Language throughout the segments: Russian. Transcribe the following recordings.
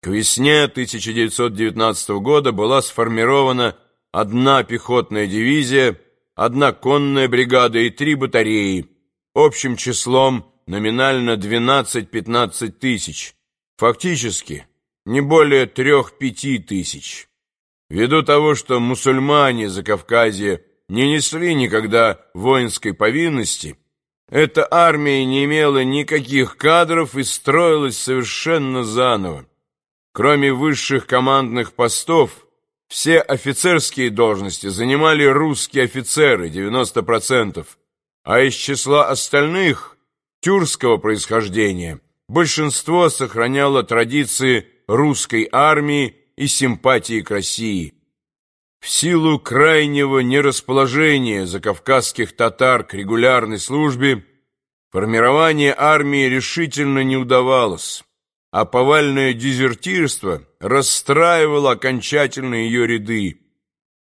К весне 1919 года была сформирована одна пехотная дивизия, одна конная бригада и три батареи, общим числом номинально 12-15 тысяч, фактически не более 3-5 тысяч. Ввиду того, что мусульмане за Кавказе не несли никогда воинской повинности, эта армия не имела никаких кадров и строилась совершенно заново. Кроме высших командных постов, все офицерские должности занимали русские офицеры, 90%, а из числа остальных, тюркского происхождения, большинство сохраняло традиции русской армии и симпатии к России. В силу крайнего нерасположения закавказских татар к регулярной службе формирование армии решительно не удавалось, а повальное дезертирство расстраивало окончательно ее ряды.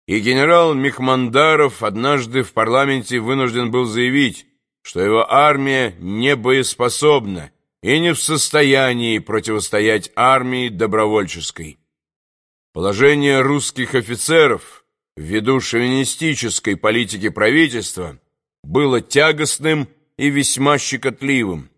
И генерал Мехмандаров однажды в парламенте вынужден был заявить, что его армия не боеспособна и не в состоянии противостоять армии добровольческой. Положение русских офицеров ввиду шовинистической политики правительства было тягостным и весьма щекотливым.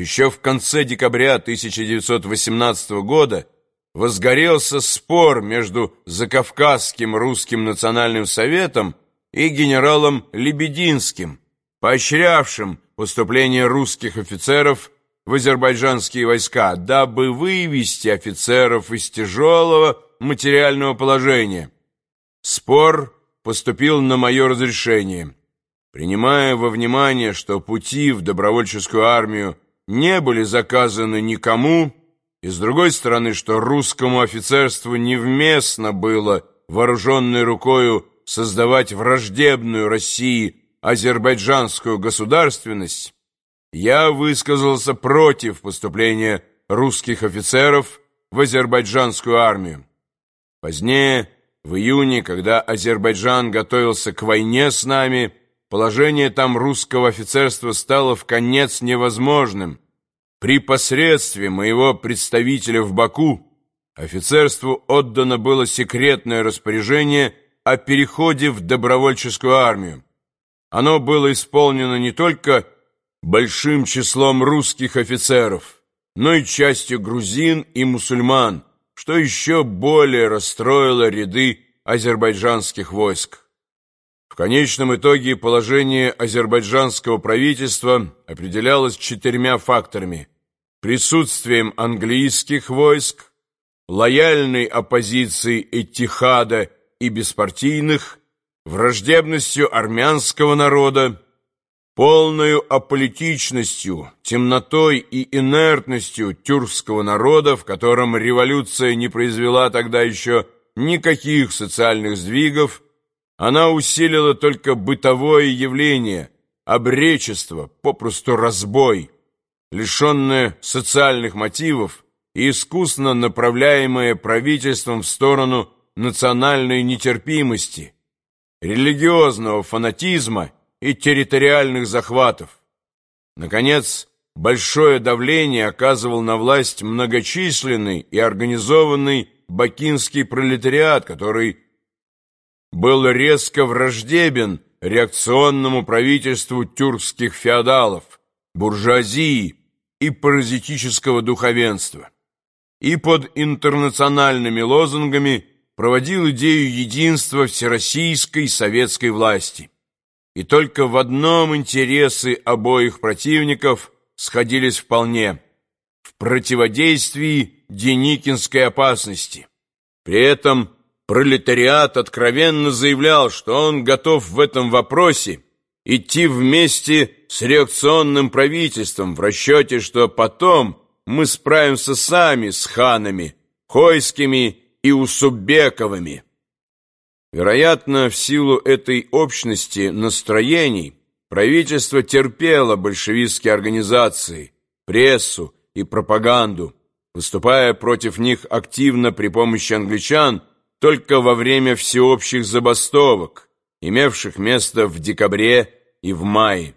Еще в конце декабря 1918 года возгорелся спор между Закавказским русским национальным советом и генералом Лебединским, поощрявшим поступление русских офицеров в азербайджанские войска, дабы вывести офицеров из тяжелого материального положения. Спор поступил на мое разрешение. Принимая во внимание, что пути в добровольческую армию не были заказаны никому, и с другой стороны, что русскому офицерству невместно было вооруженной рукою создавать враждебную России азербайджанскую государственность, я высказался против поступления русских офицеров в азербайджанскую армию. Позднее, в июне, когда Азербайджан готовился к войне с нами, положение там русского офицерства стало в конец невозможным. При посредстве моего представителя в Баку офицерству отдано было секретное распоряжение о переходе в добровольческую армию. Оно было исполнено не только большим числом русских офицеров, но и частью грузин и мусульман, что еще более расстроило ряды азербайджанских войск. В конечном итоге положение азербайджанского правительства определялось четырьмя факторами. Присутствием английских войск, лояльной оппозицией Эттихада и беспартийных, враждебностью армянского народа, полною аполитичностью, темнотой и инертностью тюркского народа, в котором революция не произвела тогда еще никаких социальных сдвигов, она усилила только бытовое явление, обречество, попросту разбой, лишенное социальных мотивов и искусно направляемое правительством в сторону национальной нетерпимости, религиозного фанатизма и территориальных захватов. Наконец, большое давление оказывал на власть многочисленный и организованный бакинский пролетариат, который был резко враждебен реакционному правительству тюркских феодалов, буржуазии и паразитического духовенства. И под интернациональными лозунгами проводил идею единства всероссийской советской власти. И только в одном интересы обоих противников сходились вполне – в противодействии Деникинской опасности. При этом пролетариат откровенно заявлял, что он готов в этом вопросе идти вместе с реакционным правительством в расчете, что потом мы справимся сами с ханами, хойскими и усубековыми. Вероятно, в силу этой общности настроений правительство терпело большевистские организации, прессу и пропаганду, выступая против них активно при помощи англичан только во время всеобщих забастовок, имевших место в декабре и в мае.